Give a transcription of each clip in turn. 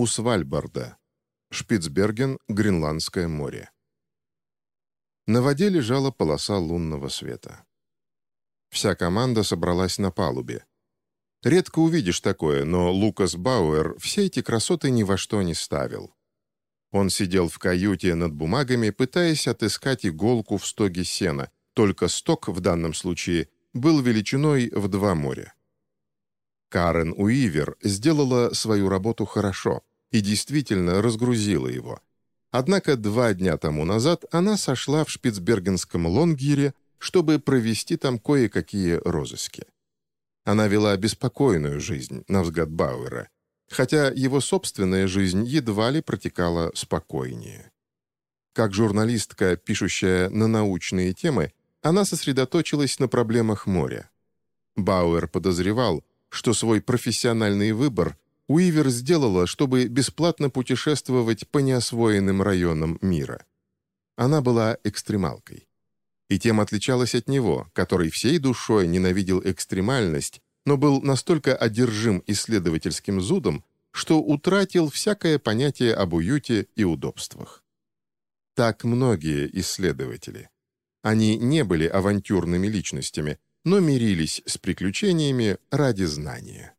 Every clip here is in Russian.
У Свальбарда. Шпицберген, Гренландское море. На воде лежала полоса лунного света. Вся команда собралась на палубе. Редко увидишь такое, но Лукас Бауэр все эти красоты ни во что не ставил. Он сидел в каюте над бумагами, пытаясь отыскать иголку в стоге сена, только сток в данном случае был величиной в два моря. Карен Уивер сделала свою работу хорошо и действительно разгрузила его. Однако два дня тому назад она сошла в шпицбергенском Лонгире, чтобы провести там кое-какие розыски. Она вела беспокойную жизнь, на взгляд Бауэра, хотя его собственная жизнь едва ли протекала спокойнее. Как журналистка, пишущая на научные темы, она сосредоточилась на проблемах моря. Бауэр подозревал, что свой профессиональный выбор Уивер сделала, чтобы бесплатно путешествовать по неосвоенным районам мира. Она была экстремалкой. И тем отличалась от него, который всей душой ненавидел экстремальность, но был настолько одержим исследовательским зудом, что утратил всякое понятие об уюте и удобствах. Так многие исследователи. Они не были авантюрными личностями, но мирились с приключениями ради знания.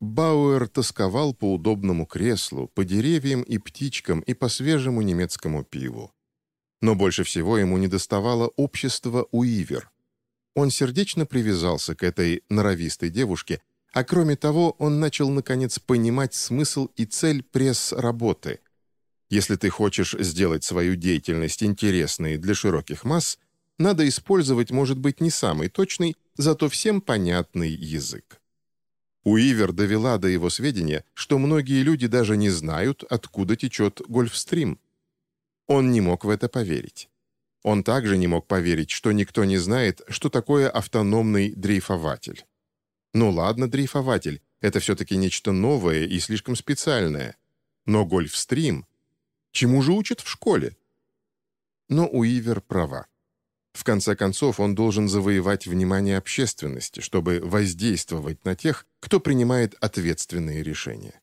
Бауэр тосковал по удобному креслу, по деревьям и птичкам и по свежему немецкому пиву. Но больше всего ему недоставало общества Уивер. Он сердечно привязался к этой норовистой девушке, а кроме того, он начал, наконец, понимать смысл и цель пресс-работы. Если ты хочешь сделать свою деятельность интересной для широких масс, надо использовать, может быть, не самый точный, зато всем понятный язык. Уивер довела до его сведения, что многие люди даже не знают, откуда течет Гольфстрим. Он не мог в это поверить. Он также не мог поверить, что никто не знает, что такое автономный дрейфователь. Ну ладно, дрейфователь, это все-таки нечто новое и слишком специальное. Но Гольфстрим? Чему же учат в школе? Но Уивер права. В конце концов, он должен завоевать внимание общественности, чтобы воздействовать на тех, кто принимает ответственные решения.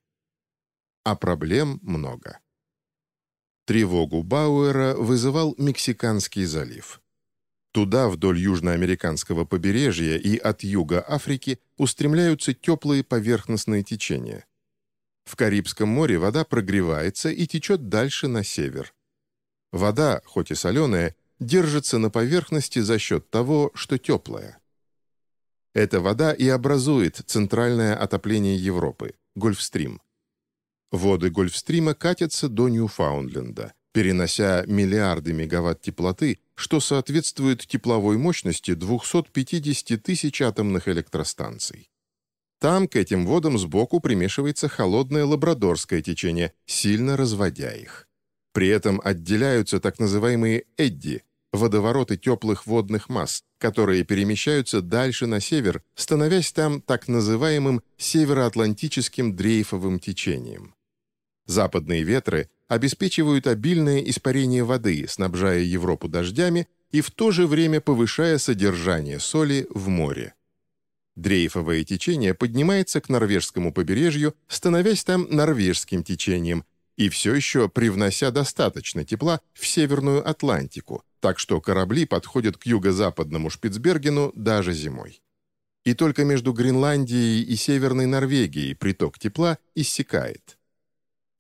А проблем много. Тревогу Бауэра вызывал Мексиканский залив. Туда, вдоль южноамериканского побережья и от юга Африки, устремляются теплые поверхностные течения. В Карибском море вода прогревается и течет дальше на север. Вода, хоть и соленая, держится на поверхности за счет того, что теплая. Эта вода и образует центральное отопление Европы – Гольфстрим. Воды Гольфстрима катятся до Ньюфаундленда, перенося миллиарды мегаватт теплоты, что соответствует тепловой мощности 250 тысяч атомных электростанций. Там к этим водам сбоку примешивается холодное лабрадорское течение, сильно разводя их. При этом отделяются так называемые «эдди» — водовороты теплых водных масс, которые перемещаются дальше на север, становясь там так называемым североатлантическим дрейфовым течением. Западные ветры обеспечивают обильное испарение воды, снабжая Европу дождями и в то же время повышая содержание соли в море. Дрейфовое течение поднимается к норвежскому побережью, становясь там норвежским течением, и все еще привнося достаточно тепла в Северную Атлантику, так что корабли подходят к юго-западному Шпицбергену даже зимой. И только между Гренландией и Северной Норвегией приток тепла иссякает.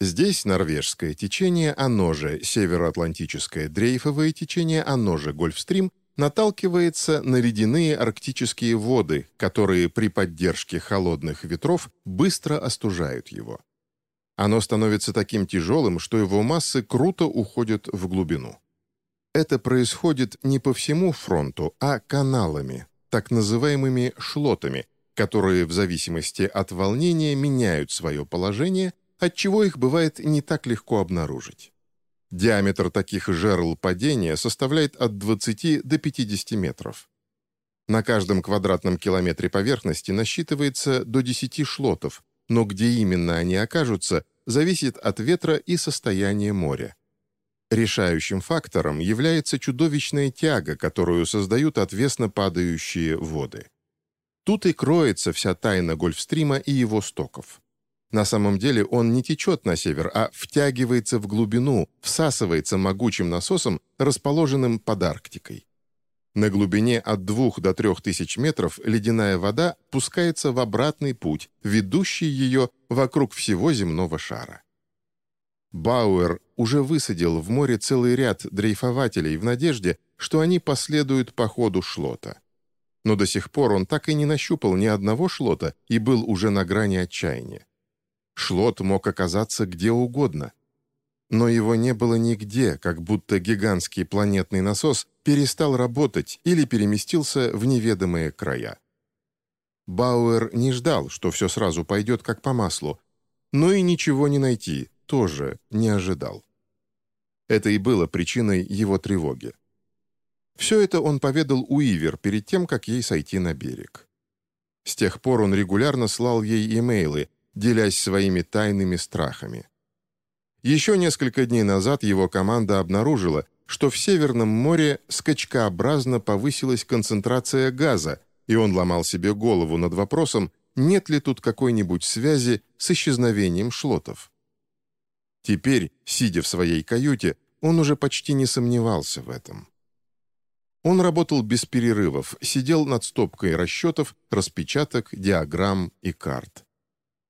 Здесь норвежское течение, оно же североатлантическое дрейфовое течение, оно же Гольфстрим, наталкивается на ледяные арктические воды, которые при поддержке холодных ветров быстро остужают его. Оно становится таким тяжелым, что его массы круто уходят в глубину. Это происходит не по всему фронту, а каналами, так называемыми шлотами, которые в зависимости от волнения меняют свое положение, отчего их бывает не так легко обнаружить. Диаметр таких жерл падения составляет от 20 до 50 метров. На каждом квадратном километре поверхности насчитывается до 10 шлотов, но где именно они окажутся, зависит от ветра и состояния моря. Решающим фактором является чудовищная тяга, которую создают отвесно падающие воды. Тут и кроется вся тайна Гольфстрима и его стоков. На самом деле он не течет на север, а втягивается в глубину, всасывается могучим насосом, расположенным под Арктикой. На глубине от 2 до 3 тысяч метров ледяная вода пускается в обратный путь, ведущий ее вокруг всего земного шара. Бауэр уже высадил в море целый ряд дрейфователей в надежде, что они последуют по ходу шлота. Но до сих пор он так и не нащупал ни одного шлота и был уже на грани отчаяния. Шлот мог оказаться где угодно. Но его не было нигде, как будто гигантский планетный насос перестал работать или переместился в неведомые края. Бауэр не ждал, что все сразу пойдет как по маслу, но и ничего не найти тоже не ожидал. Это и было причиной его тревоги. Все это он поведал Уивер перед тем, как ей сойти на берег. С тех пор он регулярно слал ей имейлы, делясь своими тайными страхами. Еще несколько дней назад его команда обнаружила, что в Северном море скачкообразно повысилась концентрация газа, и он ломал себе голову над вопросом, нет ли тут какой-нибудь связи с исчезновением шлотов. Теперь, сидя в своей каюте, он уже почти не сомневался в этом. Он работал без перерывов, сидел над стопкой расчетов, распечаток, диаграмм и карт.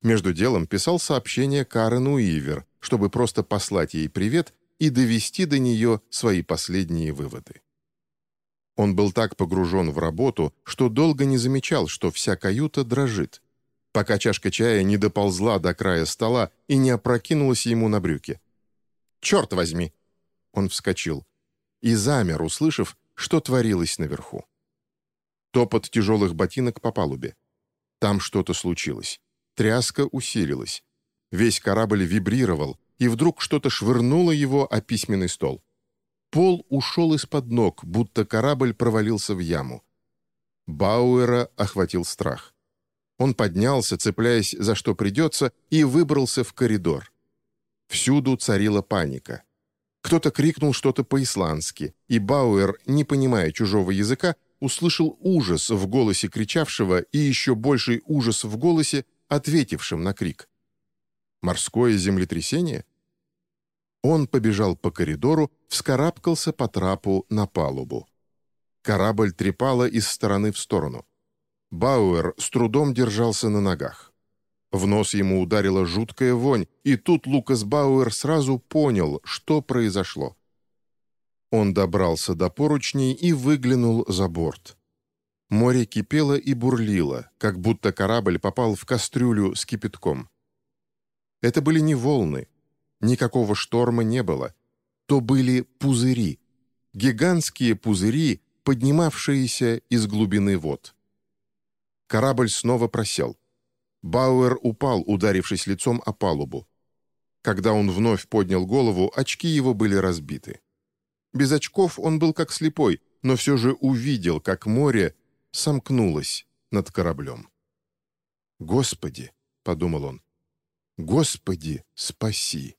Между делом писал сообщение Карен Уивер, чтобы просто послать ей привет и довести до нее свои последние выводы. Он был так погружен в работу, что долго не замечал, что вся каюта дрожит, пока чашка чая не доползла до края стола и не опрокинулась ему на брюки. «Черт возьми!» Он вскочил и замер, услышав, что творилось наверху. Топот тяжелых ботинок по палубе. Там что-то случилось. Тряска усилилась. Весь корабль вибрировал, и вдруг что-то швырнуло его о письменный стол. Пол ушел из-под ног, будто корабль провалился в яму. Бауэра охватил страх. Он поднялся, цепляясь за что придется, и выбрался в коридор. Всюду царила паника. Кто-то крикнул что-то по-исландски, и Бауэр, не понимая чужого языка, услышал ужас в голосе кричавшего и еще больший ужас в голосе, ответившем на крик. Морское землетрясение? Он побежал по коридору, вскарабкался по трапу на палубу. Корабль трепало из стороны в сторону. Бауэр с трудом держался на ногах. В нос ему ударила жуткая вонь, и тут Лукас Бауэр сразу понял, что произошло. Он добрался до поручней и выглянул за борт. Море кипело и бурлило, как будто корабль попал в кастрюлю с кипятком. Это были не волны, никакого шторма не было. То были пузыри, гигантские пузыри, поднимавшиеся из глубины вод. Корабль снова просел. Бауэр упал, ударившись лицом о палубу. Когда он вновь поднял голову, очки его были разбиты. Без очков он был как слепой, но все же увидел, как море сомкнулось над кораблем. «Господи!» — подумал он. «Господи, спаси!»